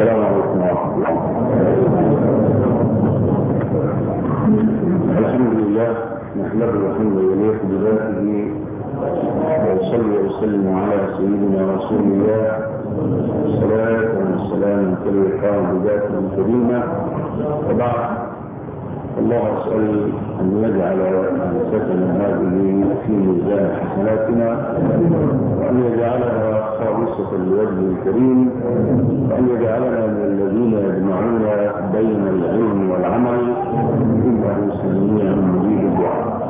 السلام عليكم ورحمة الله. الحمد لله نحمده الحمد لله بذاته وصلي وسلم على سيدنا رسول الله. الصلاة والسلام كل بذاته الكريمة وبعد الله أسأل أن يجعل أنفسنا هذه في ميزان حسناتنا وأن يجعلها خالصة لوجه الكريم وأن يجعلنا من الذين يجمعون بين العلم والعمل إنه سميع مجيب الدعاء.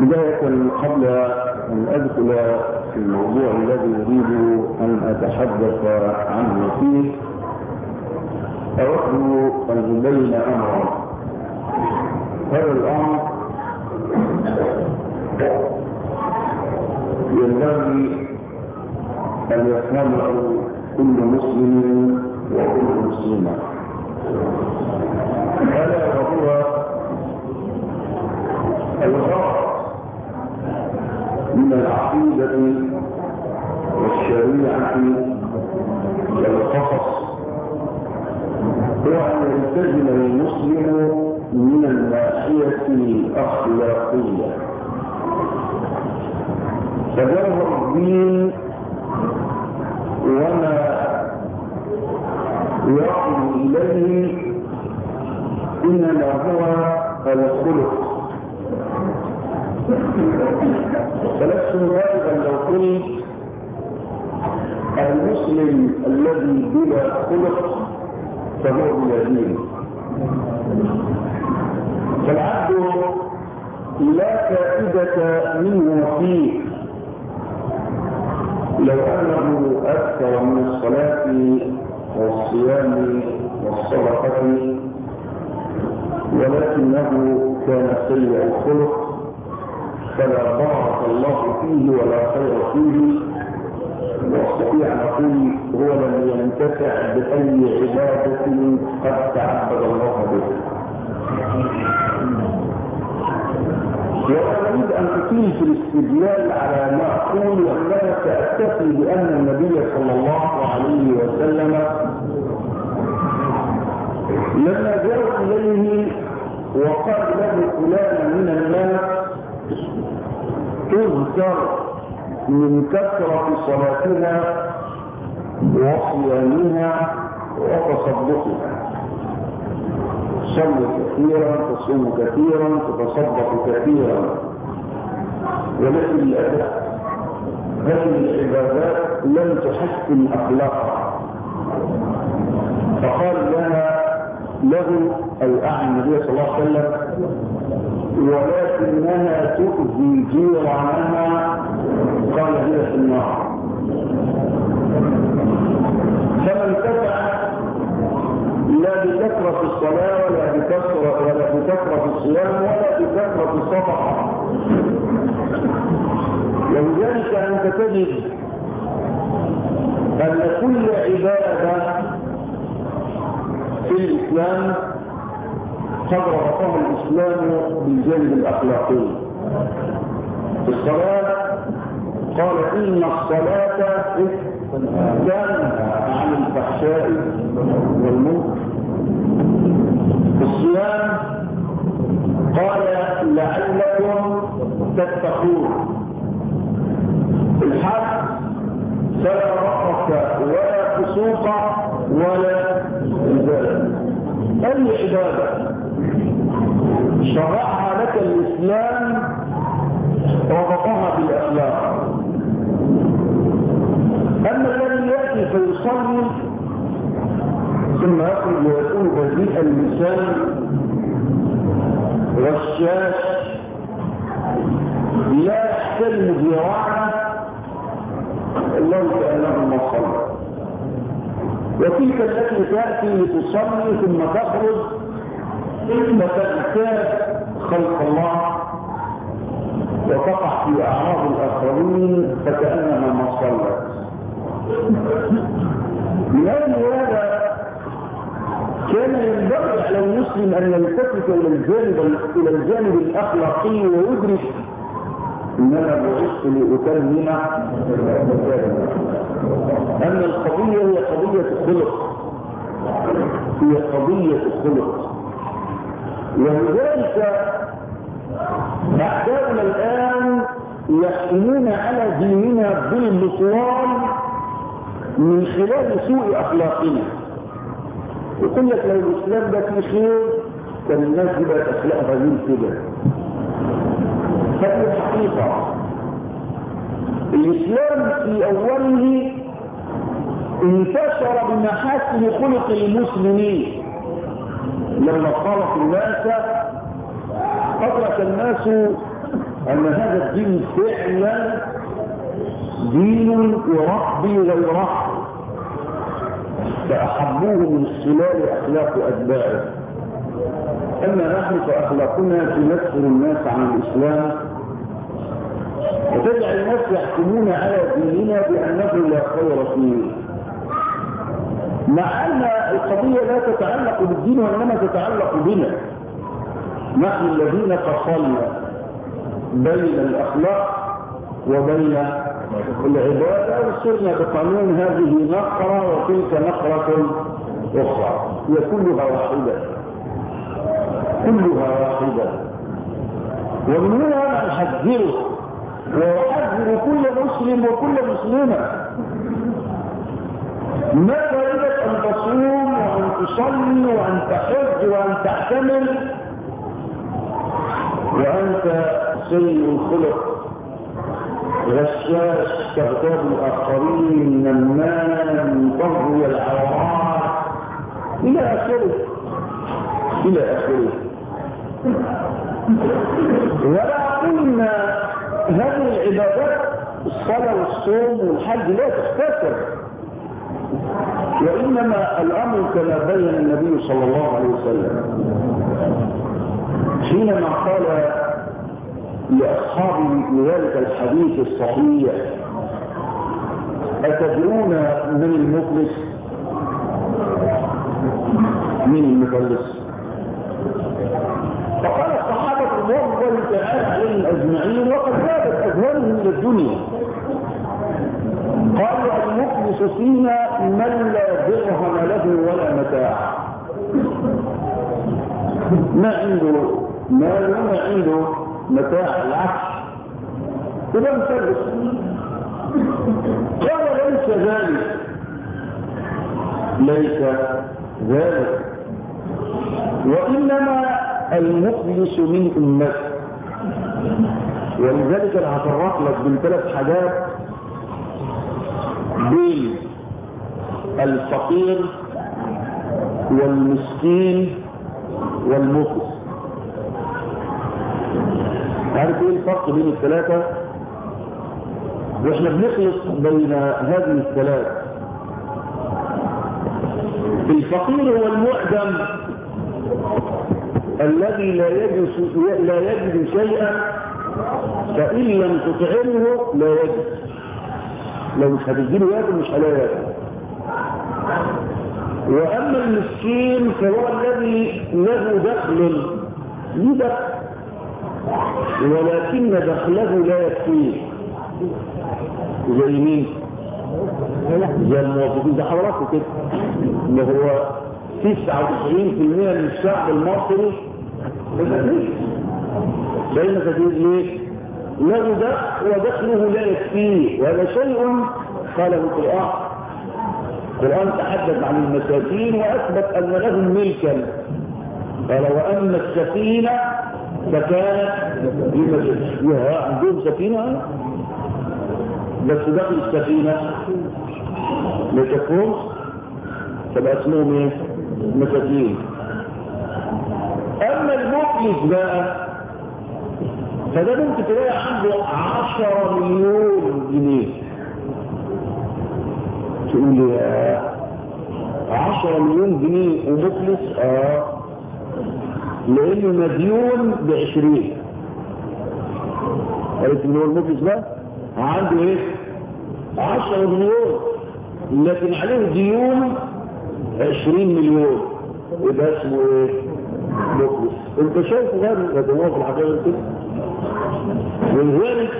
بداية قبل أن أدخل في الموضوع الذي أريد أن أتحدث عنه فيه أود أن أبين أمرا. هذا الأمر ينبغي أن يفهمه كل مسلم وكل مسلمة. ألا وهو الغرض من العقيدة والشريعة والقصص. هو أن يلتزم المسلم من الناحية الأخلاقية. فجوهر الدين وما يقل إليه إنما هو الخلق. فلست غالبا لو قلت المسلم الذي بلا خلق فهو بلا دين فالعبد لا فائدة منه فيه. لو أنه أكثر من الصلاة والصيام والصدقة ولكنه كان سيء الخلق فلا بارك الله فيه ولا خير فيه واستطيع أن أقول هو لم ينتفع بأي عبادة قد تعبد الله بها وأريد أن أطيل في الاستدلال على ما أقول وأننا سأكتفي بأن النبي صلى الله عليه وسلم لما جاءوا إليه وقال له فلان من الناس تذكر من كثرة صلاتها وصيامها وتصدقها. صلي كثيرا تصوم كثيرا تتصدق كثيرا. ولكن الأداء هذه العبادات لم تحسن أخلاقها. فقال لها له أو أعلم النبي صلى الله عليه وسلم ولكنها تؤذي جيرانها قال هي في النار. فمن تفع لا بكثرة الصلاة ولا بكثرة ولا بكثرة الصيام ولا بكثرة الصدقة ولذلك أنت تجد أن كل عبادة في الإسلام قد ربطها الإسلام بالجانب الأخلاقي. في الصلاة قال إن الصلاة تنهى عن الفحشاء والمنكر. الصيام قال لعلكم تتقون. الحج فلا رفق ولا فسوق ولا عبادة أي عبادة؟ شرعها لك الإسلام ربطها بالأخلاق. أما الذي يأتي فيصلي ثم يخرج ويكون بذيء اللسان غشاش لا يحترم ذراعه الله كأنه ما وتلك التي تأتي لتصلي ثم تخرج فتغتاب خلق الله وتقع في أعراض الآخرين فكأنها ما صلت هذا كان ينبغي على المسلم أن يلتفت إلى الجانب إلى الجانب الأخلاقي ويدرك إنما بعثت لأتمم أن القضية هي قضية خلق هي قضية خلق ولذلك أحبابنا الآن يحكمون على ديننا بالبطلان من خلال سوء أخلاقنا. يقول لك لو الإسلام ده فيه خير كان الناس دي بقت أخلاقها غير كده. هذه الحقيقة. الإسلام في أوله انتشر بمحاسن خلق المسلمين. لما خالط الناس أدرك الناس أن هذا الدين فعلا دين يربي غيره فأحبوه من خلال أخلاق أتباعه. أما نحن فأخلاقنا تنفر الناس عن الإسلام. وتجعل الناس يحكمون على ديننا بأنه لا خير فيه. مع أن القضية لا تتعلق بالدين وإنما تتعلق بنا. نحن الذين فصلنا بين الأخلاق وبين العبادة وصرنا بقانون هذه نقرة وتلك نقرة أخرى. هي كلها واحدة. كلها واحدة. ومن هنا نحذره ويحذر كل مسلم وكل مسلمة. ما فائدة أن تصوم وأن تصلي وأن تحج وأن تعتمل وأنت سيء الخلق. غشاش تغتاب الآخرين نمان تغوي العورات إلى آخره إلى آخره قلنا هذه العبادات الصلاة والصوم والحج لا تختصر وإنما الأمر كما بين النبي صلى الله عليه وسلم. حينما قال لأصحابه في ذلك الحديث الصحيح. أتدرون من المفلس من المفلس فقال الصحابة رضوان الله أجمعين وقد زادت أذهانهم إلى الدنيا. قالوا المفلس فينا من لا درهم له ولا متاع. ما عنده؟ مال وما عنده؟ متاع العكس. يبقى مفلس قال ليس ذلك. ليس ذلك. وإنما المفلس من أمته. ولذلك أنا هفرق لك بين ثلاث حاجات. بين الفقير والمسكين والمفلس عارف إيه الفرق بين الثلاثة؟ وإحنا بنخلط بين هذه الثلاث الفقير هو المعدم الذي لا يجد لا يجد شيئا فإن لم تطعمه لا يجد. لو مش هتديله ياكل مش هلاقي ياكل. وأما المسكين فهو الذي له دخل له دخل. ولكن دخله لا يكفيه. زي مين؟ زي الموظفين. ده حضراتكم كده. اللي هو 99% من الشعب المصري بين كثير ليه؟ له دخل ودخله لا يكفيه. وهذا شيء قاله القرآن. القرآن تحدث عن المساكين وأثبت أن لهم ملكا. قال وأما السفينة فكانت لمساكين عندهم سفينة؟ بس داخل السفينة. ما تكون تبقى اسمهم إيه؟ مساكين. أما المفلس بقى فده ممكن تلاقي عنده 10 مليون جنيه. تقول لي 10 مليون جنيه ومفلس؟ آه. لأنه مديون ب 20 عرفت ان هو المفلس بقى عنده إيه 10 مليون. لكن عليه ديون 20 مليون. يبقى اسمه إيه؟ مفلس أنت شايف غير يا في الحقيقة كده ولذلك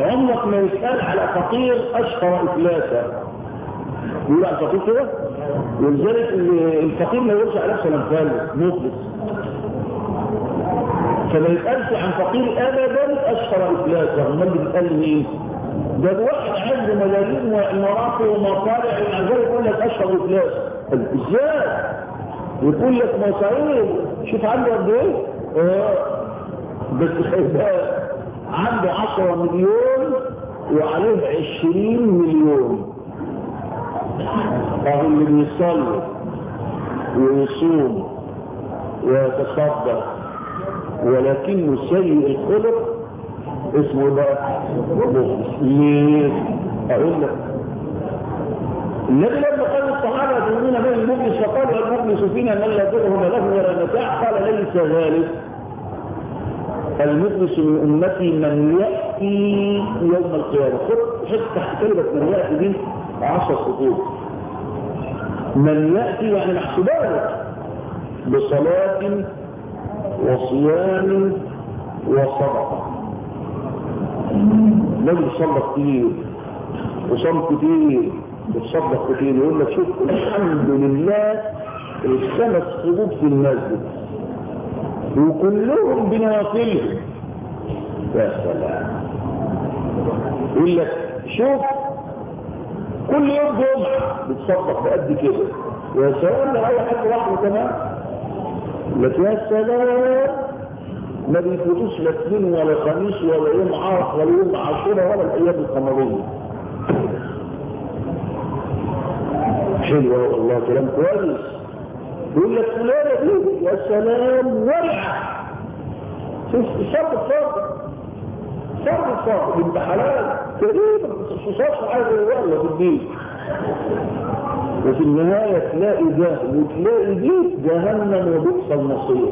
عمرك ما يسأل على فقير أشهر إفلاسا يقول على الفقير كده؟ ولذلك الفقير ما يقولش نفسه مثال مفلس فما يتقالش عن فقير ابدا أشهر افلاسا امال بيتقال مين؟ ده الواحد عنده ملايين وعمارات ومصانع ومع يقول لك أشهر افلاس إزاي؟ يقول لك مصاريف شوف عنده قد إيه؟ آه بس خيبان عنده 10 مليون وعليه 20 مليون اهو اللي بيصلي ويصوم ويتصدق ولكنه سيء الخلق اسمه بقى مخلص. ليه؟ أقول لك. النبي لما قال الصحابة تؤمنون به المخلص فقالوا المخلص فينا من لا درهم له ولا متاع قال ليس ذلك. المخلص من أمتي من يأتي يوم القيامة. خد حط تحت كلمة من يأتي دي 10 خطوط. من يأتي يعني محسوبات بصلاة وصيام وصدقة. النبي صلى كتير وصام كتير وتصدق كتير يقول لك شوف الحمد لله الخمس خطوط في المسجد وكلهم بنوافلهم يا سلام. يقول لك شوف كل يوم جمعة بتصدق بقد كده. يا سلام لو اي حد واحد كمان. لك يا سلام ما بيفوتوش لا اثنين ولا خميس ولا يوم عرف ولا يوم عاشوراء ولا الأيام القمرية. حلو والله كلام كويس. يقول لك فلانة دي يا سلام شوف صبر صبر صبر صبر انت حلال. تقريبا ما تخصصهاش حاجة والله في الدين. وفي النهاية تلاقي ده وتلاقي دي جهنم وبئس المصير.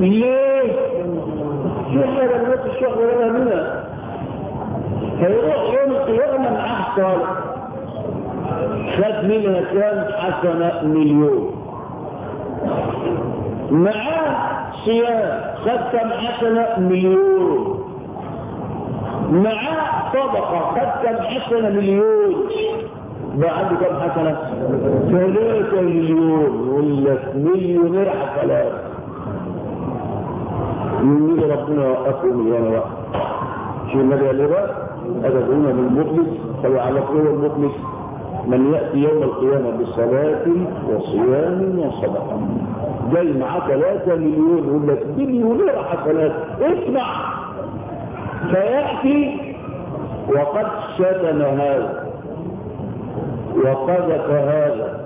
ليه؟ في حاجة الناس الشهر ولا منها؟ هيروح يوم القيامة معاه صالح خد منها كام حسنة؟ مليون. معاه صيام. خد كم حسنة؟ مليون. معاه صدقة. خد كم حسنة؟ مليون. بقى عنده كم حسنة؟ ثلاثة مليون يقول لك مليونير حفلات يقول ربنا يوقفهم اليوم بقى؟ شو النبي قال لي بقى؟ أتدعون بالمخلص فيعرفون المخلص من يأتي يوم القيامة بصلاة وصيام وصدقة. جاي معاه ثلاثة مليون يقول لك مليونير حسنات اسمع. فيأتي وقد شتم هذا وقذف هذا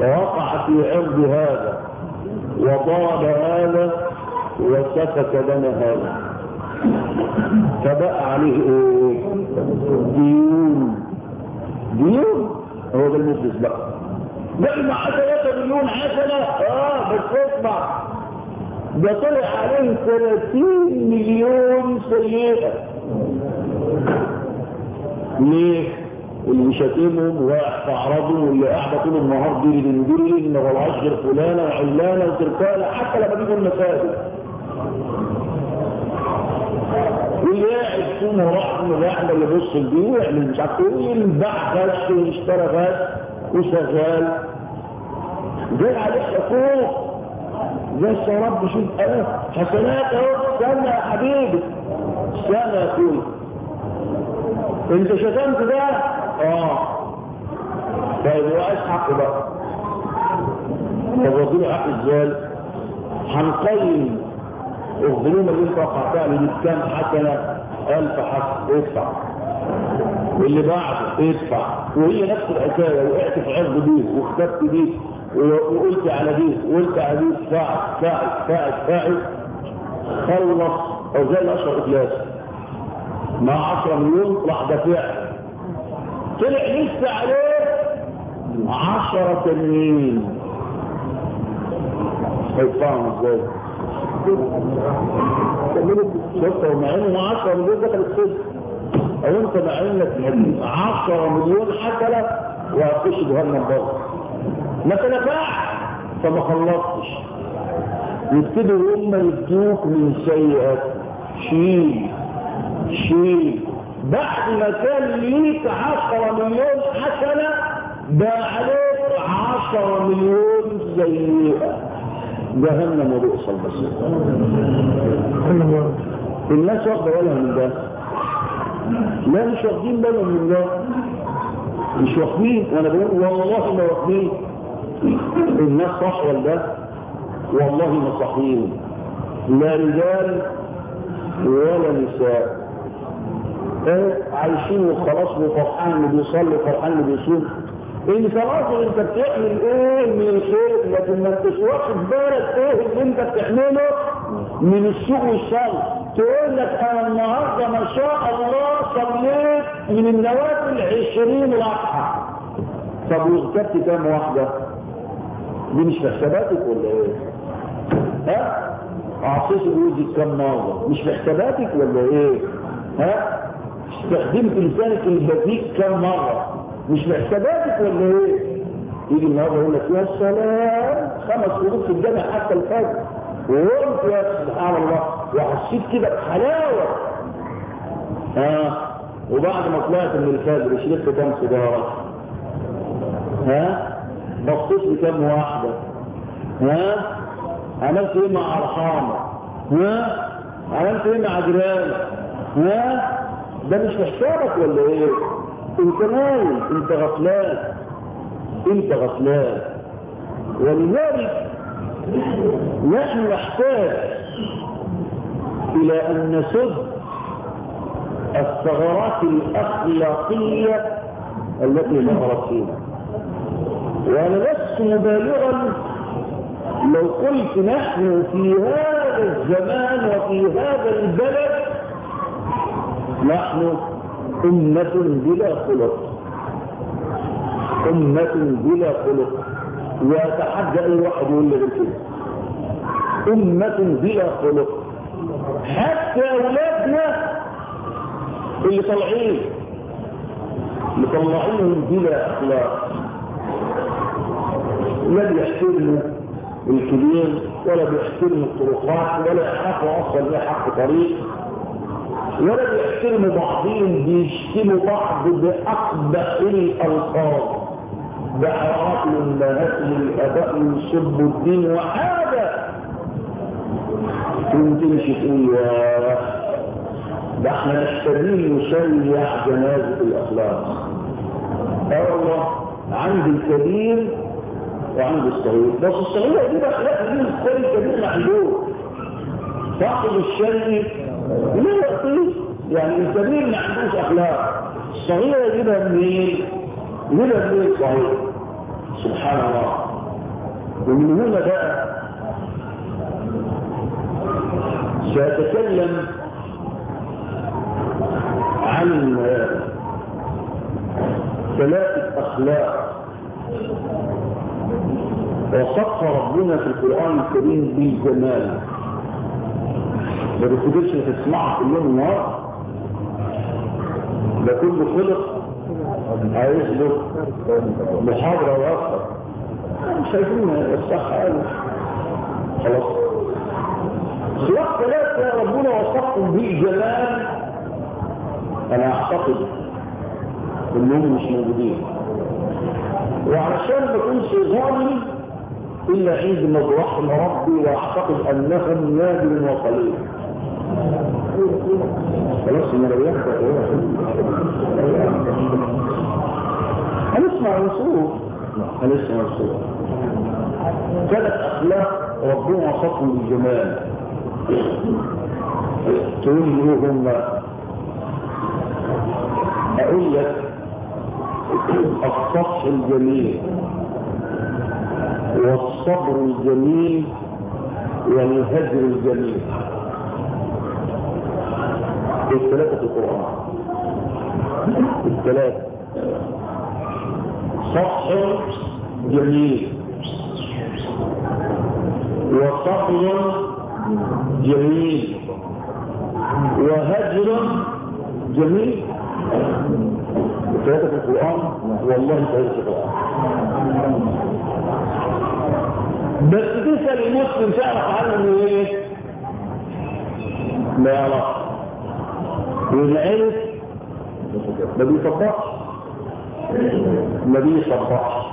ووقع في عرض هذا وضرب هذا وسفك دم هذا. فبقى عليه إيه ديون. ديون؟ هو ده المفلس بقى. بقى 3 مليون حسنة؟ آه بس اسمع. ده طلع عليه 30 مليون سيئة. ليه؟ اللي شاتمهم وواقع في اعراضهم واللي قاعدة طول النهار ديري دندري إن والعش غير فلانه وعلانه وتركانه حتى لما بيجوا المساجد. واللي قاعد فيهم وراح من الواحده اللي بص دي ويعمل مش عارف إيه ينباع بس ويشترى بس وشغال جاي عليه حقوق بس يا رب شوف آه حسنات أهو استنى يا حبيبي. استنى يا أخوي. أنت شتمت ده؟ آه. طيب هو عايز حقه بقى. طب وديله حق إزاي هنقيم الظلوم اللي انت وقعتها دي بكام حسنة ألف حسنه ادفع. واللي بعده ادفع. وهي نفس الحكاية وقعت في عرض دي واختفت دي وقلت على دي وقلت على دي فاعل فاعل فاعل فاعل خلص أو زي الاشهر افلاس مع 10 مليون راح دافع طلع لسه عليه 10 تنين. هيدفعهم إزاي؟ شفت هو مع انه 10 مليون دخل السجن. أو أنت مع انك 10 مليون حسنه وهتخش جهنم برضه. ما تنفعش. فما خلصتش. يبتدوا هم يدوك من سيئات شيل شيل بعد ما كان ليك عشرة مليون حسنة بقى عليك عشرة مليون سيئة جهنم وبئس المصير. الناس واخدة بالها من ده. لا مش واخدين بالهم من ده. مش واخدين. وأنا بقول والله ما واخدين. الناس صح ولا لا؟ والله ما صحيين لا رجال ولا نساء. عايشين وخلاص وفرحان اللي بيصلي فرحان اللي بيصوم انت راجل انت بتعمل إيه من الخير لكن ما انتش واخد بالك إيه اللي إنت بتعمله من السوء والشر تقول لك أنا النهارده ما شاء الله صليت من النوافل 20 ركعه طب وكتبت كام واحدة؟ دي مش في حساباتك ولا إيه؟ ها؟ اعطيت جوزك كام مرة؟ مش في حساباتك ولا إيه؟ ها؟ استخدمت لسانك البذيء كام مره؟ مش في حساباتك ولا إيه؟ يجي النهارده يقول لك يا سلام خمس شهور في الجامع حتى الفجر. وقلت يا سبحان الله وحسيت كده بحلاوة. ها وبعد ما طلعت من الفجر شربت كام سيجارة؟ ها؟ بصيت لكام واحدة؟ ها؟ عملت إيه مع أرحامك؟ ها؟ عملت إيه مع جيرانك؟ ها؟ ده مش حسابك ولا إيه؟ أنت نايم أنت غفلان. أنت غفلان. ولذلك نحن نحتاج إلى أن نسد الثغرات الأخلاقية التي ظهرت فينا. وأنا لست مبالغا لو قلت نحن في هذا الزمان وفي هذا البلد نحن أمة بلا خلق. أمة بلا خلق. وأتحدى أي واحد يقول لي كده أمة بلا خلق. حتى أولادنا اللي طالعين اللي طلعينهم بلا أخلاق. لا بيحترموا الكبير ولا بيحترموا الطرقات ولا يعرفوا أصلا إيه حق طريق ولا بيحترموا بعضهم بيشتموا بعض بأقبح الألفاظ بحرات الأمهات الآباء يسبوا الدين وهذا. كنت تمشي تقول يا ده إحنا محتاجين نشيع جنازة الأخلاق. آه والله عند الكبير وعند الصغير. بس الصغير دي أخلاق دي الصغير الكبير محدود صاحب الشيء لا يعطيه يعني الكبير ما عندوش أخلاق. الصغير يجيبها منين؟ يجيبها منين الصغير سبحان الله. ومن هنا بقى سأتكلم عن ثلاثة أخلاق. وصف ربنا في القرآن الكريم بالجمال. ما بتقدرش تسمعها كل يوم النهار ده كل خلق هيصبر محاضرة وأكثر مش عايزين الصح. قالوا خلاص. سياق ثلاثة ربنا وصفهم بالجمال أنا أعتقد إنهم مش موجودين. وعشان ما كنتش ظالم إلا عندما توحم ربي وأعتقد أنهم نادر وقليل. خلاص ما لو هنسمع الرسول. هنسمع الرسول. ثلاث أخلاق ربنا وصفهم بالجمال تقول لي هم أقول لك الصفح الجميل والصبر الجميل والهجر الجميل. الثلاثة في القرآن. الثلاثة. صفح جميل. وصبر جميل. وهجر جميل. الثلاثة في القرآن؟ والله ثلاثة في القرآن. بس تسأل المسلم تعرف عنه إيه؟ لا يعرف. والعرف ما بيصدقش. ما بيصدقش.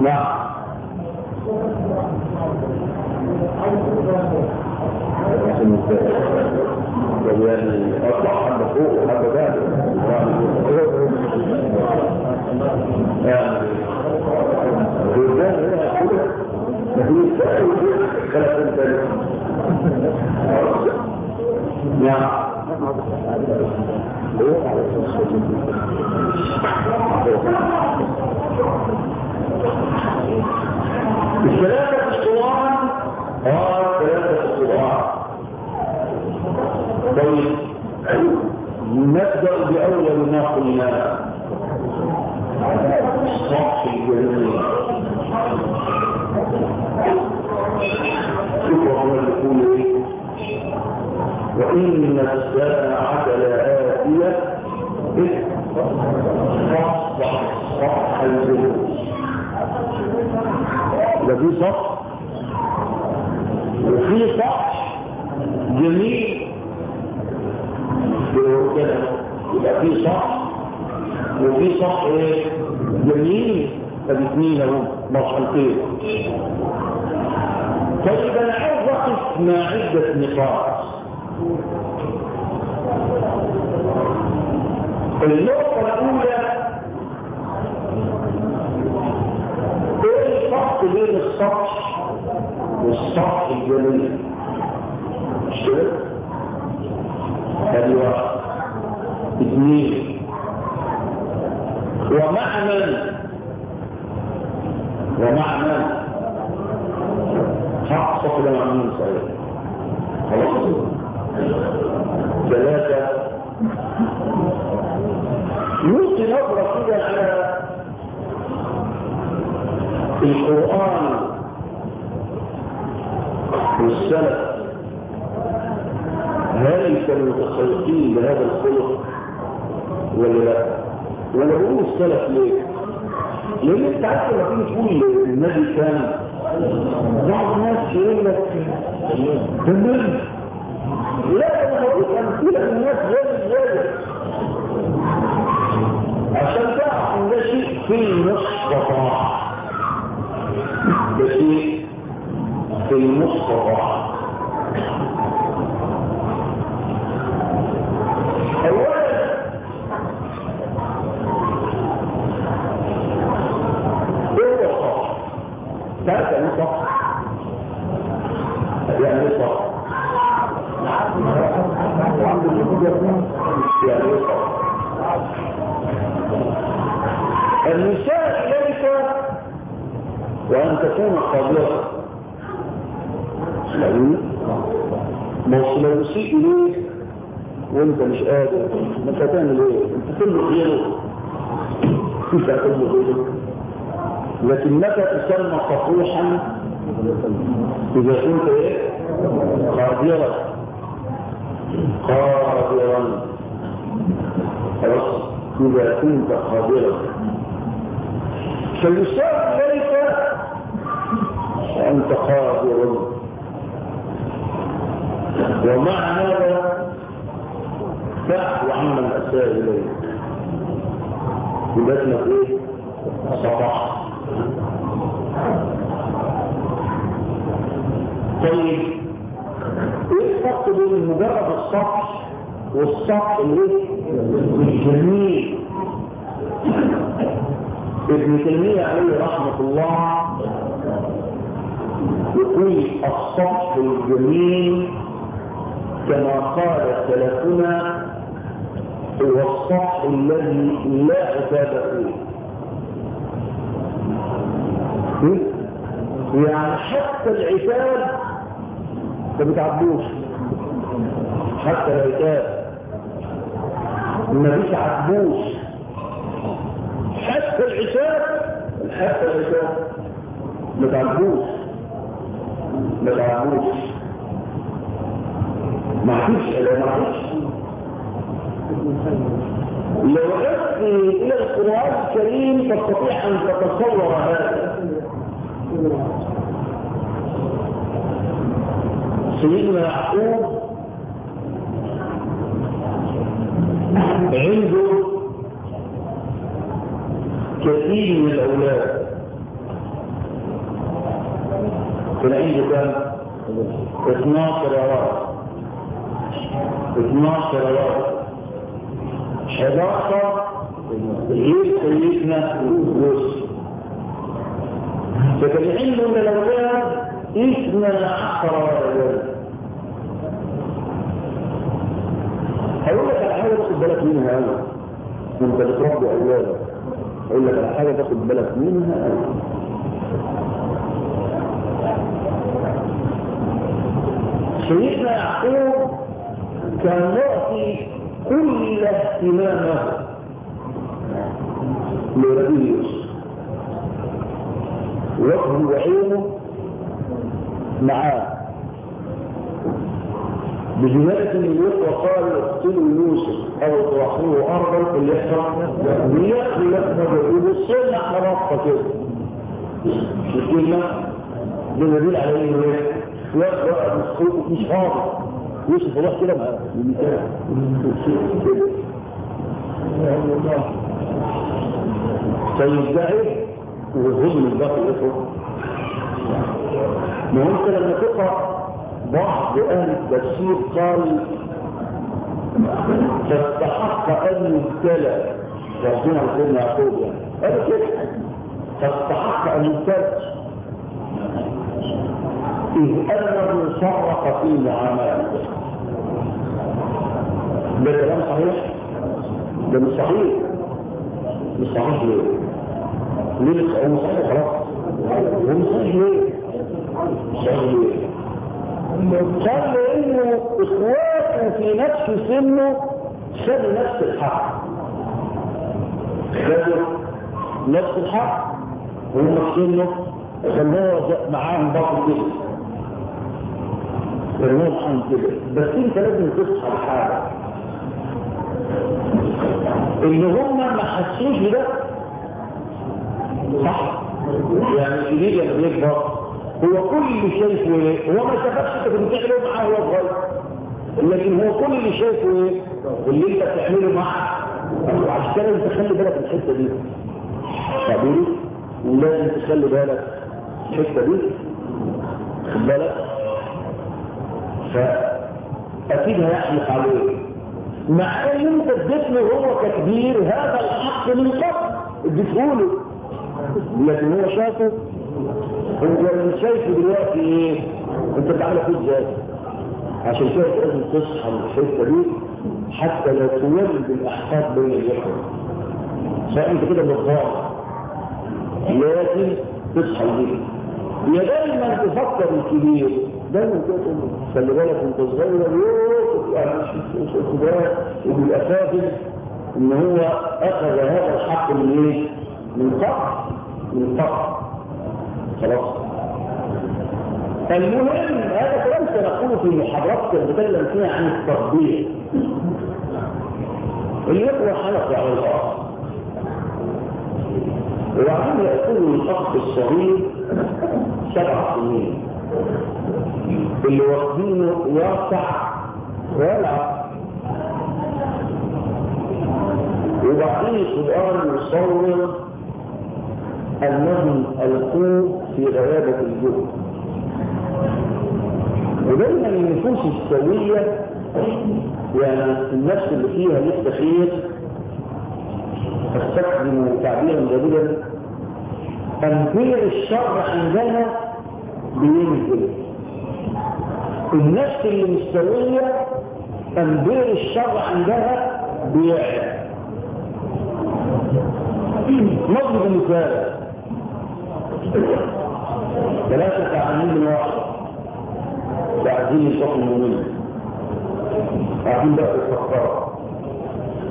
نعم. يعني اطلع حبه فوق وحبه بعد نعم الثلاثة الصوان آه ثلاثة الصوان طيب. نبدأ بأول ما قلنا. الصح الجميل. يقول إيه وإن الساعة لآتية فاصبح صح. في صح وفي صح جميل يبقى في صح. وفي صح إيه؟ جميل فالاثنين اهو مرحلتين طيب أنا عايز أقف مع عدة نقاط. النقطة الأولى إيه الفرق بين السطح والسطح الجميل. مش كده؟ هذه واحد اثنين. ومعنى. ومعنى. حق صف معنى صحيح خلاص. ثلاثة يلقي نظرة كده على القرآن والسلف هل كانوا متخلقين بهذا الخلق ولا لا؟ ولا بقول السلف ليه؟ لأن انت عارف لما تيجي تقول النبي كان بعض الناس يقول لك ده النبي لا أنا هقول امثله الناس زي زي عشان تعرف إن ده شيء في المستطاع ده شيء في المستطاع تعرف يعني إيه يعني إيه النساء إليك وأن تكون قادرة لأن مش لو يسيء إليك وأنت مش قادر أنت هتعمل إيه؟ أنت كله غيره أنت كله غيره لكن متى تسمى صفوحا إذا كنت إيه؟ قادرا. قادرا. خلاص إذا كنت قادرا فيسار إليك أنت قادر ومع هذا تعفو عمن أساء إليك. يبقى اسمك إيه؟ صباح. طيب إيه الفرق بين مجرد السطح والسطح الجميل. ابن تيمية عليه رحمة الله يقول السطح الجميل كما قال سلفنا هو السطح الذي لا عتاب فيه. يعني حتى العتاب ما بتعبوش. حتى العتاب ما بتعبوش حتى العتاب حتى العتاب ما تعبوش ما فيش ما فيش. لو عدت إلى القرآن الكريم تستطيع أن تتصور هذا. سيدنا يعقوب عنده كثير من الأولاد. كان عنده كم؟ 12 ولد 12 ولد 11 غير سيدنا يوسف فكان عنده من الأولاد اثنى عشر هقول لك على حاجة تاخد بالك منها أوي وانت بتربي أولادك. هقول لك على حاجة تاخد بالك منها أوي سيدنا يعقوب كان يعطي كل اهتمامه لنبي يوسف وجهه وعينه معاه. بجملة من الوقت وقال اقتلوا يوسف أو اطرحوه ارضا اللي يحصل ليأخذ لكم وبالصنع مرقة كده. الكلمة انه إيه؟ يقرأ بالصوت مش فاضي يوسف راح كده معاه. فيدعي ويهضم الباقي يفرق ما هو أنت لما تقرأ بعض أهل التفسير قال فاستحق أن يبتلى ربنا سيدنا يعقوب يعني قال كده فاستحق أن يبتلى إذ أنه صرف في معاملته ده كلام صحيح؟ ده مش صحيح مش صحيح ليه؟ ليه هو صحيح خلاص هو مش صحيح ليه؟ صحيح ليه؟ قال لأنه إخواته في نفس سنه خدوا نفس الحق. نفس الحق هم في سنه خلوه معاهم برضه كده. خلوهم عن كده. بس انت لازم تصحى الحاجة ان هم ما حسوش بده صح. يعني الجديد لما بيكبر هو كل إيه هو ما شافكش انت بتعمله معاه وهو صغير. لكن هو كل شايفه إيه اللي انت بتعمله معاه عشان كده انت خلي بالك من الحتة دي. فاهمني؟ ولازم تخلي بالك الحتة دي. خد بالك؟ فأكيد هيحلق عليه مع إن أنت اديت له هو ككبير هذا الحق من قبل. اديته له. لكن هو شافه مش شايفه دلوقتي إيه؟ انت بتعمل فيه إزاي عشان كده لازم تصحى من الحته دي حتى لا تولد الاحقاد بين الاخوه سواء انت كده بالظاهر لكن تصحى بيه يا دايما تفكر الكبير. دايما كده خلي بالك أنت صغير يوه يعني مش ده فاهم إن هو أخذ هذا الحق من إيه؟ من فقر من فقر. خلاص. المهم هذا كلام سنقوله في محاضرات بتكلم فيها عن التطبيق. اليقوى حلقة على الأرض. وبعدين يأكله الأخ الصغير سبع سنين. اللي واخدينه يقطع ويلعب وبعدين القرآن يصور أنهم ألقوة في غيابة الجهد ودايما النفوس السوية يعني النفس اللي فيها لسه خير استخدم تعبيرا جميلا تنفير الشر عندنا بينزل النفس اللي مستوية تنبير الشر عندها بيعلى نضرب مثال ثلاثة عاملين واحد وعايزين يشوفوا منه عايزين بقى يفكروا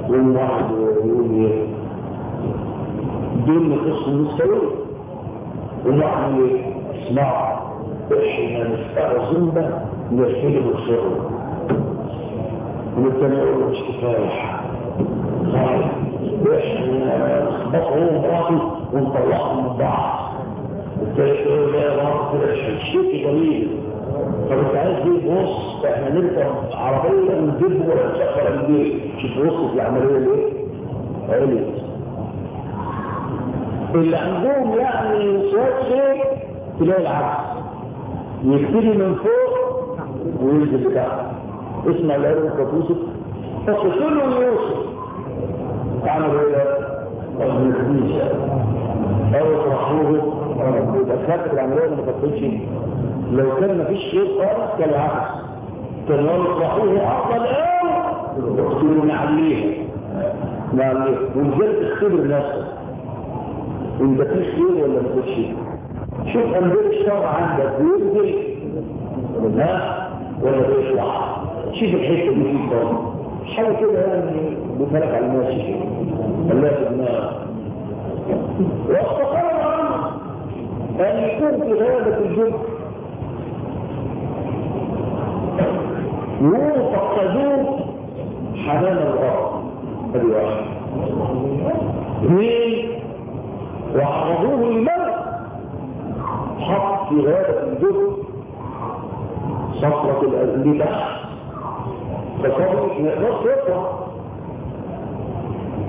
يوم واحد يقول إيه دول وواحد يقول إيه اسمع إحنا نفتح زنبة نرحله بالخير والتاني يقول مش صحيح إحنا نخبطه هو ومراته ونطلعهم من بعض. طب انت عايز إيه بص إحنا نركب عربيه ونجيب ولا نسافر البيت شوف وصلت العملية ليه؟ عليت اللي عندهم يعني شيء تلاقي العكس يبتدي من فوق وينزل تحت اسمع العلم كتوسف فقتلوا يوسف عملوا إيه؟ ما يخديش العملية اللي ما كانتش لو كان ما فيش شيء خالص كان العكس كان لو يطرحوه افضل قوي يقتلوا نعليه نعليه ولذلك اختبر نفسك انت في خير ولا ما فيش خير شوف انبياء الشرع عندك بينزل ها ولا بيطلع شوف الحته دي فيه طبعا حاجة كده يعني بفرق على الماشي الله في دماغك أن يكون في هذا الجزء يوفقدوه حنان الأرض هذه واحد اثنين وعرضوه للملك. حط في هذا الجزء صفرة الأذنبة فصبر ما يقدرش يطلع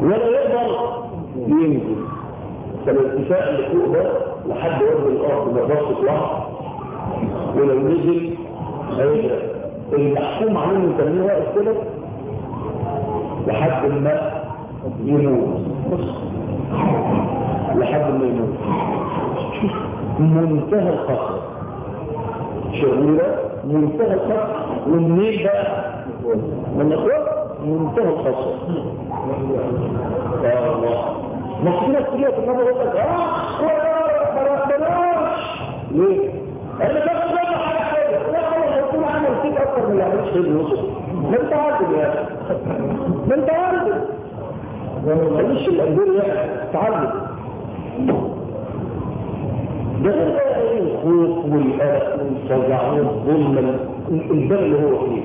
ولا يقدر ينزل. فالارتفاع اللي فوق ده لحد وجه الأرض ما يقدرش يطلع ولو نزل هيبقى المحكوم عليه من واقف كده لحد ما يموت. لحد ما يموت. منتهى الخطر. شغوله منتهى الخطر. والنيل بقى من اخوات منتهى الخطر. الله. كتير في النظر يقول لك آه بلاش بلاش ليه؟ أنا بس بلاش على كده لا خلاص هيكون عمل فيك أكتر من اللي خير يوسف ما أنت عارف يا أخي. ما أنت عارف. ما تخليش الانبياء يعني تعلم. ده غير بقى إيه الخوف والقلق والفزع والظلم الباب اللي هو فيه.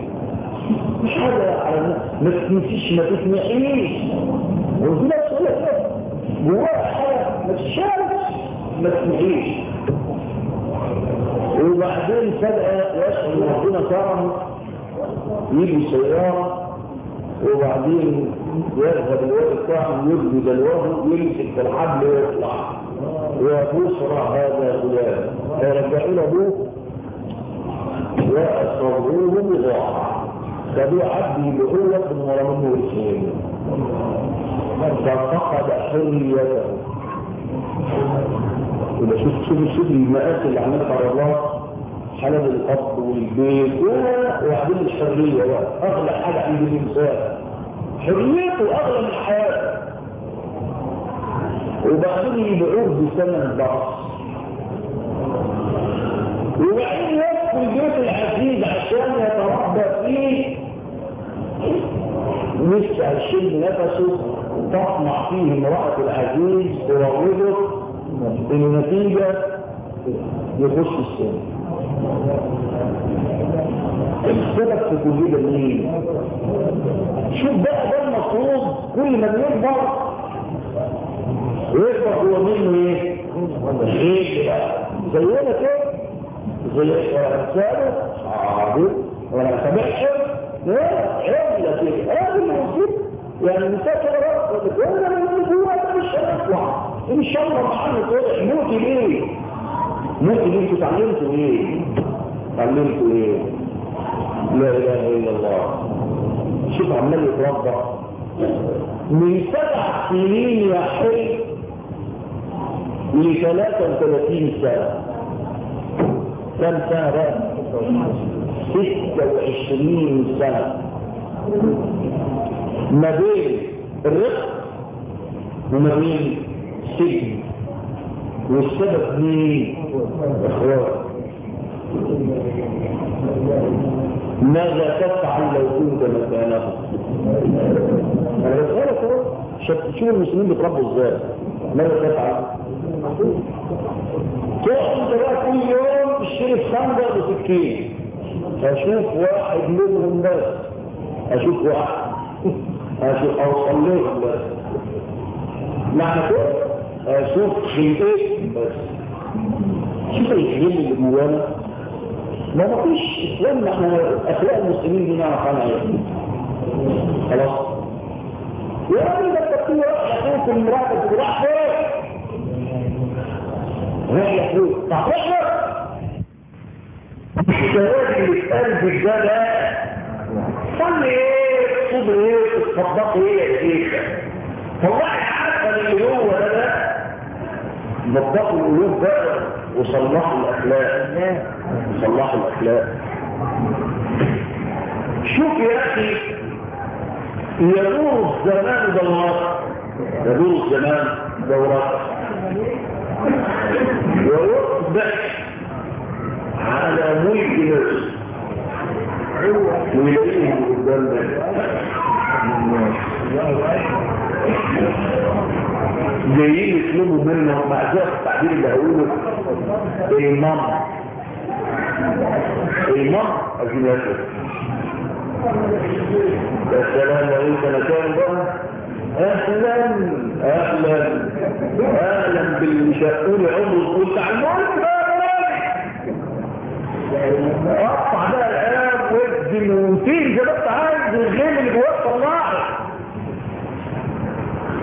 مش حاجة على الناس ما تنسيش ما تسمعيش. حاجة ما تشاركش ما تسمعيش وبعدين فجأة يشعر ربنا كرم يجي سياره وبعدين يذهب الواد بتاعه يبدي دلوه يمسك الحبل ويطلع. وبشرى هذا غلام فيرجعوا له أبوه. واصروه بضاعة. فبيع عبدي بقوة من ورا منه الاثنين ففقد حريته يبقى شوف شوف شوف المآسي اللي عملها على الله حلال القبض والبيت وبعدين الحرية بقى. أغلى حاجة عند الإنسان. حريته اغلى من حياته وبعدين يبيعوه بثمن ضعف وبعدين يدخل البيت العزيز عشان يتربى فيه. مش هيشد نفسه تطمع فيه امرأة العزيز تروضه النتيجة يخش السن. السبب في كل ده مين؟ شوف بقى ده المفروض كل ما بيكبر ويكبر هو منه إيه؟ إيه زينا كده. زي رسالة عابد ولا سامحهم لا عملة كده هذا الموجود يعني مسافر رأسك وأنا من جوا مش هيطلع إن شاء الله معانا طلع موتي ليه؟ موتي ليه اتعلمتوا إيه؟ اتعلمتوا إيه؟ لا إله إلا الله شوف عمال يتربى من سبع سنين يا حي ل 33 سنة كم سنة بقى؟ 26 سنة ما بين الرق وما بين السجن. والسبب مين؟ اخوات ماذا تفعل لو كنت مكانه اهو شوف المسلمين بيتربوا إزاي. ماذا تفعل؟ تقعد أنت بقى كل يوم تشتري خنجر وسكين أشوف واحد منهم بس. أشوف واحد. أشوف أوصل لهم بس. معنى كده؟ أشوف خلقين بس. شوف الخيل اللي جوانا. ما مفيش إسلام إحنا أخلاق المسلمين دي نعرف عنها إيه. خلاص. يا راجل ده التفكير راح يشوف المراقب راح فين راح طب إحنا الشباب اللي في قلبك ده صلي إيه؟ صبر إيه؟ تصدقي إيه؟ يا شيخ طلعي عارفه اللي هو ده نظفوا القلوب بقى وصلحوا الأخلاق. وصلحوا الأخلاق. شوف يا أخي يدور الزمان دورات. يدور الزمان دورات. ويصبح على ملك نفسه. ويلاقيه قدام جايين يطلبوا منه ذلك التعبير اللي هقوله. المام المام اجناسه يا سلام لو انت مكان بقى. أهلا أهلا أهلا بالمشاؤول عمر. قلت على الملك أقطع بقى الآب واجزم وطير انت عايز الغيم اللي جواك طلعه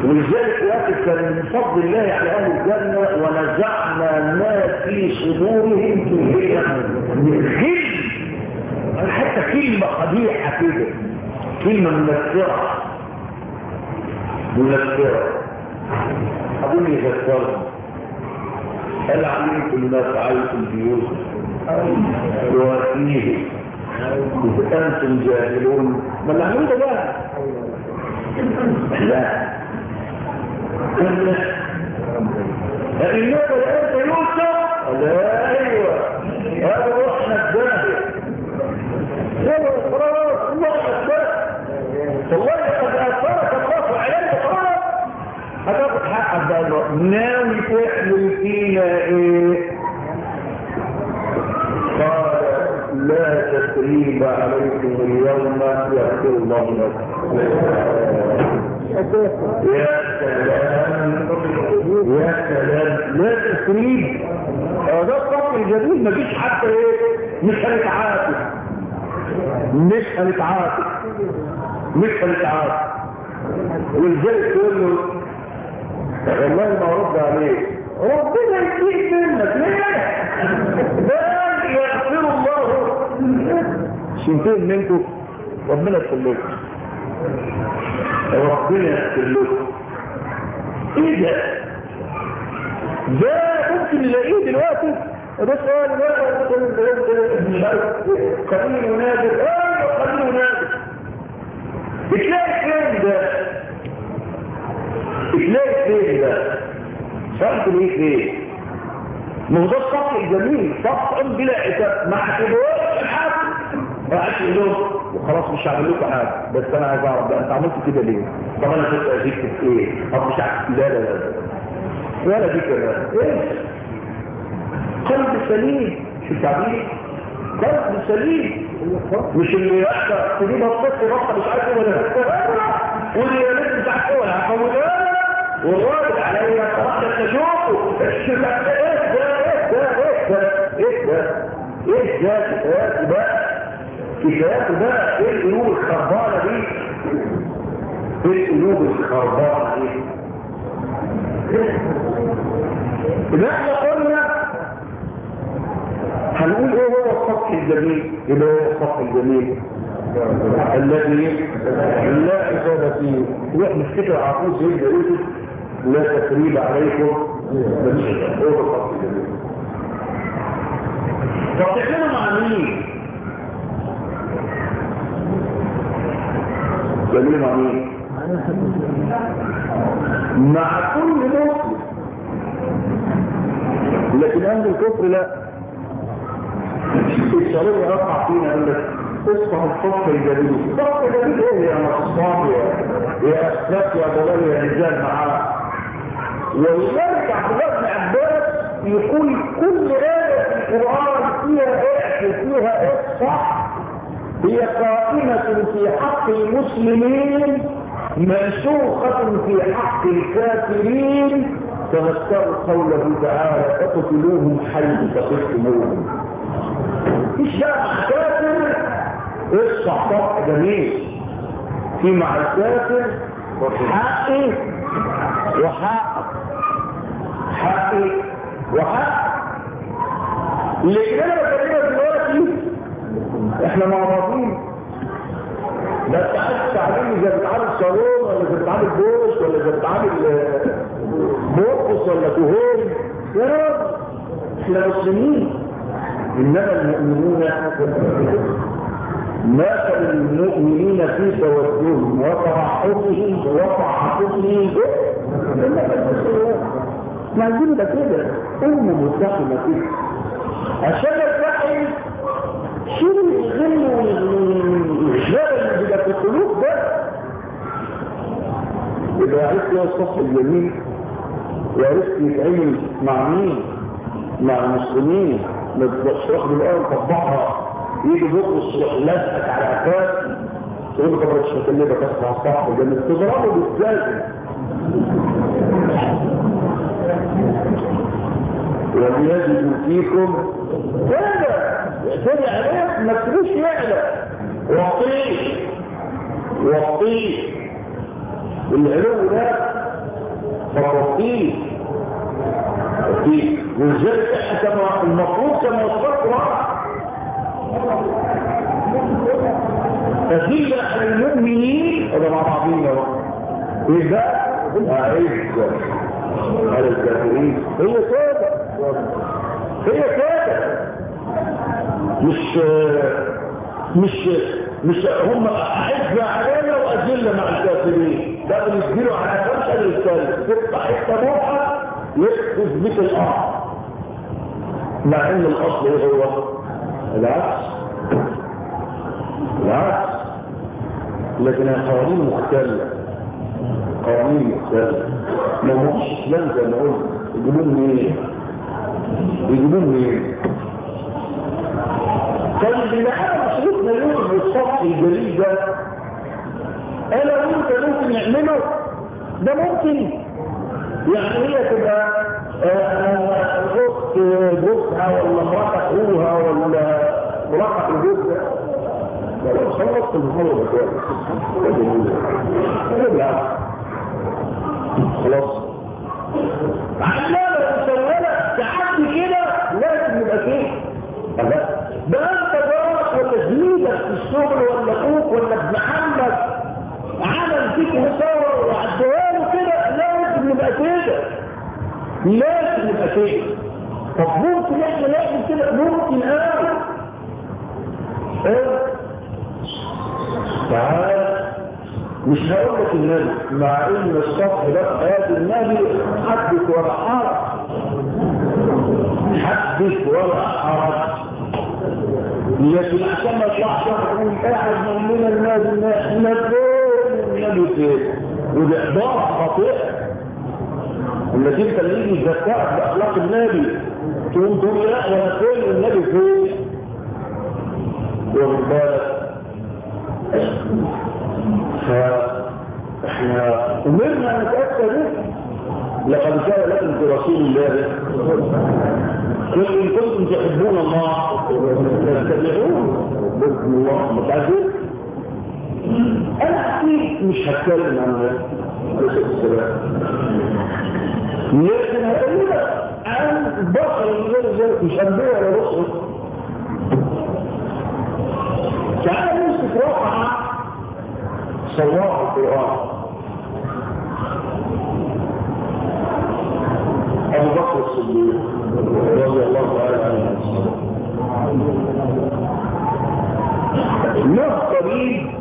ولذلك يقول كان من فضل الله على أهل الجنة ونزعنا ما في صدورهم من غل حتى كلمة قبيحة كده. كلمة منفرة. منفرة. اظن يذكرني هل علمتم ما فعلتم بيوسف وفيه إذا أنتم جاهلون ما اللي ده؟ بقى لا. أئنك لأنت يوسف لا أيوة هذا روحنا الجاهل لا خلاص الله أكبر والله قد أثرك الله عليك خلاص هتاخد حقك بقى ناوي تحمل فينا إيه قال لا تسريب عليكم اليوم يغفر الله لكم يا سلام يا سلام لا تسريب. ده الصف الجميل مفيش حتى إيه مش هنتعاتب مش هنتعاتب مش هنتعاتب والجاي تقول له والله ما رد عليك. ربنا يسيء منك. ليه؟ بل يغفر الله. شنتين منكم. ربنا يغفر ربنا يغفر إيه ده ده ممكن نلاقيه دلوقتي بس قال مش عارف قليل أيوه قليل ونادر بتلاقي فين ده بتلاقي فين ده سألت ليه فين ما هو ده الصف الجميل صف بلا عتاب ما حسبوش حاجة ما حسبوش وخلاص مش هعمل لكم حاجة بس أنا عايز اعرف بقى انت عملت كده ليه طب أنا كنت ازيك في إيه طب مش عارف لا لا لا ولا دي كده إيه قلب سليم شو التعبير قلب سليم مش اللي يحصل تجيب الطفل بطل مش عارف إيه ولا واللي يلد مش عارف إيه ولا عارف والراجل عليا صراحة تشوفه الشباب إيه ده إيه ده إيه ده إيه ده إيه ده كفاياته بقى إيه القلوب الخربانة دي؟ إيه القلوب الخربانة دي؟ إذا إحنا قلنا هنقول إيه هو السطح الجميل؟ إيه هو السطح الجميل؟ الذي لا إفادة فيه. وإحنا نفتكر عقوز يبدأ يوسف لا تسريب عليكم. هو السطح الجميل طب تعملوا مع مين؟ مع مين؟ مع كل مسلم لكن أهل الكفر لا. الشرير يقطع فينا يقول لك اصبح الصف الجديد. الصف الجديد إيه يا نصاب يا يا اسلاك يا ضلال يا رجال معاه ولذلك عبد الله عباس يقول كل آية في القرآن فيها إيه؟ فيها إيه؟ صح. هي قائمة في حق المسلمين منسوخة في حق الكافرين. تذكروا قوله تعالى اقتلوهم حيث تقتلوهم مع كافر؟ صفح جميل. في مع الكافر حقي وحق. حقي وحق. لكن أنا بكلمك دلوقتي إحنا مع بعضين انت عايز تعليمي زي بتعامل صالون ولا زي بتعامل بوش ولا زي بتعامل بوقس ولا كهون يا رب. إحنا مسلمين. إنما المؤمنون مثل المؤمنين في وترحمهم وتعاطفهم عايزين ده كده. أمة متحمة كده. عشان الفحم شيل الغل والغل اللي بيبقى في القلوب ده يبقى عرفت يا الصف الجميل وعرفت يتعامل مع مين مع المسلمين ما تبقاش واخد الآية وطبقها يجي بكرة لازقك على عكاز تقول له طب مش هكلمك اسمع الصح ده تضربه بالزلزل وليجد فيكم كذا يعتدي عليك ما تسيبوش يعلى وطيه وطيه العلو ده وطيه ولذلك إحنا كما المفروض كما وصلت فذل على المؤمنين. هذا مع بعضين يا رب. ده؟ عزة على الكافرين. هي كده هي كده مش مش مش هم عزة علينا وأذلة مع الكافرين. ده بنسجله على خمسة للثالث تقطع حتة روحة يخفز بك الأرض. مع إن الأصل إيه هو؟ العكس. العكس. لكن القوانين مختلفة. قوانين مختلفة. ما هوش إسلام زي ما قلت يجيبون منين؟ يجيبون منين؟ طيب اللي إحنا مصروفنا اليوم بالصف الجليد ده أنا وانت ممكن نعمله ده ممكن. يعني هي تبقى اخت جوزها ولا مرات اخوها ولا مرات جوزها لو خلصت المحاضرة كويس خلاص. علامة مسولة تعدي كده انت جارك ولا زميلك في الشغل ولا أخوك ولا ابن عمك فيك مصور له كده لازم يبقى كده لازم يبقى كده طب ممكن إحنا نعمل كده؟ ممكن قوي إيه تعال. مش هقول لك النبي مع إن الصف ده حياة النبي حدث ولا حرج. حدث ولا حرج. لكن عشان ما يطلعش يقول قاعد خاطئة انك انت اللي يجي يذكرك بأخلاق النبي تقوم تقول لا وأنا فين النبي فين؟ واخد بالك فإحنا أمرنا أن نتأكد لقد كان لكم في رسول الله. قل إن كنتم تحبون الله فاتبعوه بسم الله متعجب. أنا أكيد مش هتكلم عن عليه السلام لكن هكلمك عن بشر غير ذلك مش انبياء ولا رسل تعال نمسك رقعة صواع القرآن. أبو بكر الصديق رضي الله تعالى عنه. له قريب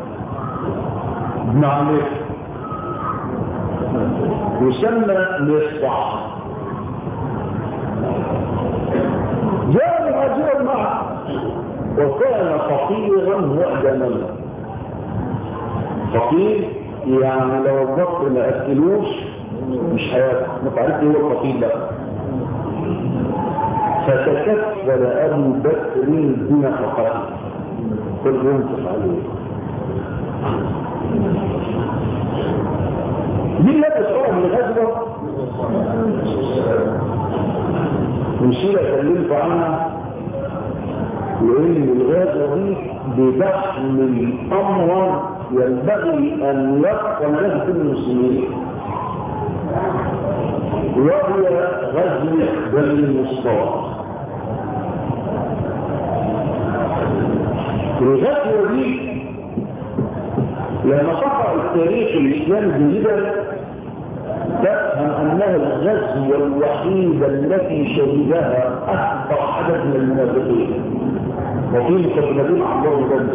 عمرو يسمى مصطع جاء مهاجرا معه وكان فقيرا مؤدما. فقير يعني لو البطر ما أكلوش مش هياكل ما إيه الفقير ده. فتكفل أبو بكر بنفقته كل ينفق عليه دي لا تشعر من غزوة مشيلة كلمت عنها لأن الغازة دي بتحمل أمرا ينبغي أن يبقى كل المسلمين. وهو غزو بني المصطفى الغزوة دي لما تقرأ التاريخ الإسلامي جيدا تفهم أنها الغزوة الوحيدة التي شهدها أكبر عدد من المنافقين. وفي مقدمتين عن الله بن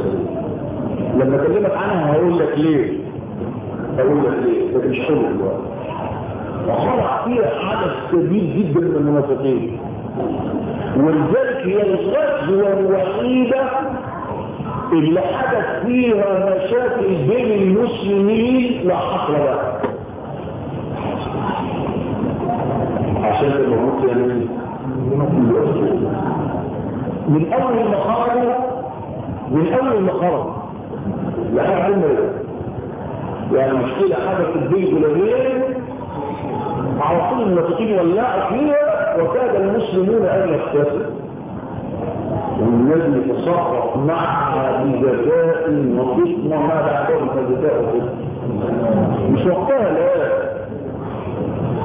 لما اكلمك عنها هقول لك ليه. هقول لك ليه. ده مش حلو دلوقتي. وخلق فيها عدد كبير جدا من المنافقين. ولذلك هي الغزوة الوحيدة اللي حدث فيها مشاكل بين المسلمين لا حصر لها. عشان الموت يعني من أول ما خرجوا من أول ما خرجوا لحد عمر يعني مشكلة حدثت بين جلالين على طول المنافقين ولعوا فيها وكاد المسلمون أن يختفوا والذي تصرف معها بذكاء وفطنة ما بعدهم فذكاء مش وقتها لا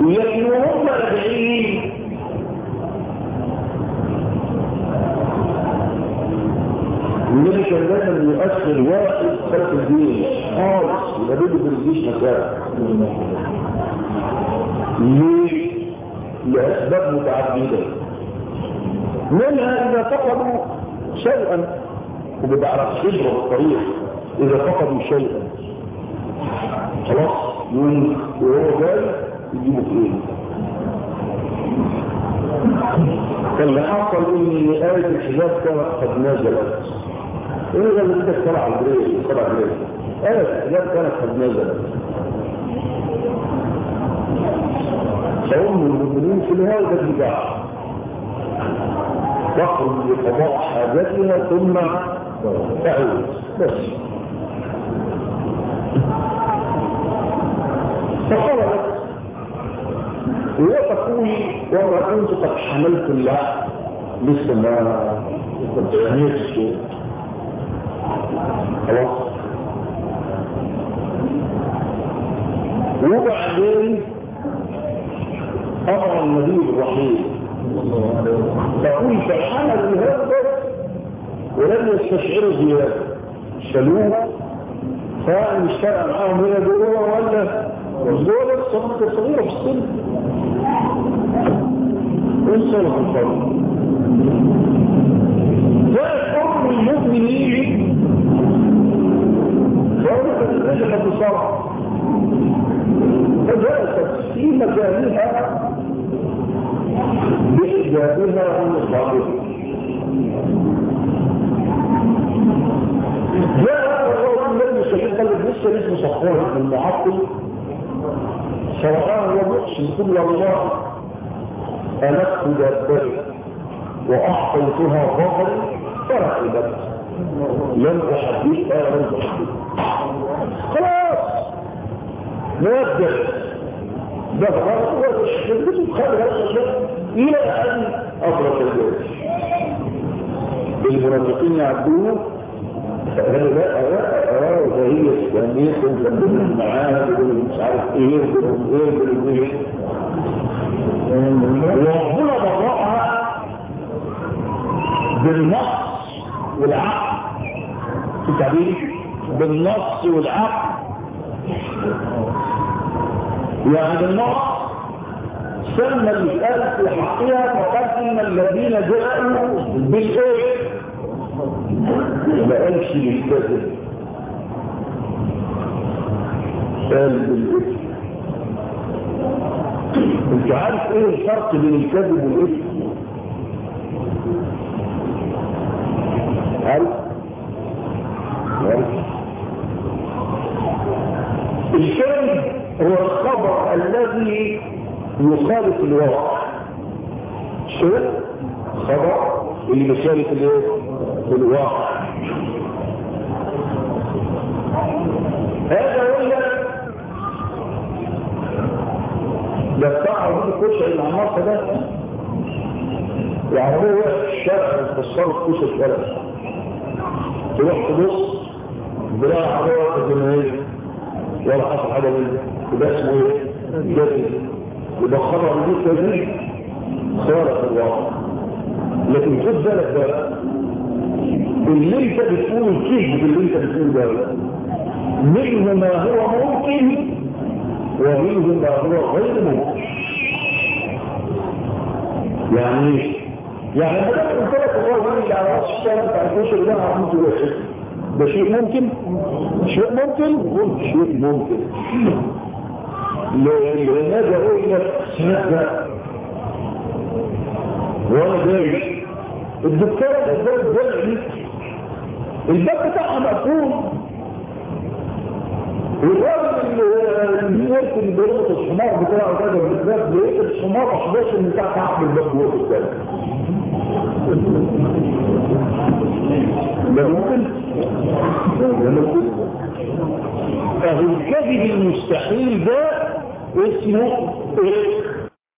لكن وهم راجعين النبي كان دايما يؤثر واحد خلف الجيش خالص. يبقى بيده في الجيش مكان. ليه؟ لأسباب متعددة. منها إذا فقدوا شيئا. وبتعرف خبرة الطريق إذا فقدوا شيئا. خلاص يوم وهو جاي يجيبوا فيه فاللي حصل ان آية الحجاب كانت قد نزلت. إيه ده اللي سبع جريد سبع جريد آية الحجاب كانت قد نزلت. فأم المؤمنين في الهودج بتاعها تخرج لقضاء حاجتها ثم تعود بس. فخرجت وهي تقول وما كنت قد حملت الله لسه ما تحميتش خلاص. وبعدين أمر النبي الرحيم. تقول فحملوا هذا ولم يستشعروا زياده شالوه فمش فارق معاهم هنا جوه ولا دول الصلاة الصغيرة في السن. إيه الصلاة الصغيرة جاءت أم المؤمنين فأولت الرجل بصرع فجلست في مكانها بحجابها ومصابها جاء الرجل الذي يستشهد قال لسه اسمه صفوان بن المعطل فرآه كل الله ألقت دابتي وأعطيتها ظهري فرحبت لم أحدثها لم أحدثها خلاص. مودع ده غلط وشكلته خلق هذا إلى أن أبرك الجيش المنافقين أرى؟ وهي إسلامية وكلهم معاها مش عارف إيه وإيه وإيه وربنا برأها بالنص والعقل. في تعبير بالنص والعقل. يعني بالنص سمى الآل في حقها إن الذين جاءوا بالإيه؟ ما قالش للكذب قال بالإثم انت عارف إيه الفرق بين الكذب والإثم؟ عارف؟ عارف. الكذب هو الخبر الذي يخالف الواقع. شو خبر اللي بيخالف الايه؟ الواقع. هذا ده بتاع الكوشة اللي عمارة ده. يعني هو الشرع يفسره كوش الشرع تروح تبص بلا عروة جماهير ولا حصل حاجة منه. يبقى اسمه إيه؟ جديد يبقى خبر دي كذب صار في الواقع. لكن خد بالك بقى اللي انت بتقول الكذب اللي انت بتقول ده. منه ما هو ممكن ومنه ما هو غير ممكن يعني يعني أنا قلت لك يجي على راس الشارع بتاع الكوش اللي أنا عملته ده ده شيء ممكن؟ شيء ممكن؟ شيء ممكن. لماذا لك هذا وأنا جاي. الدكتور الدكتور الدكتور الباب بتاعها مقفول. والراجل اللي يركن برمة الحمار بتاعه ده بالذات بيقفل الحمار 11 من تحت عقل الباب الثاني ده ممكن ده ممكن فهو الكذب المستحيل ده اسمه إيه؟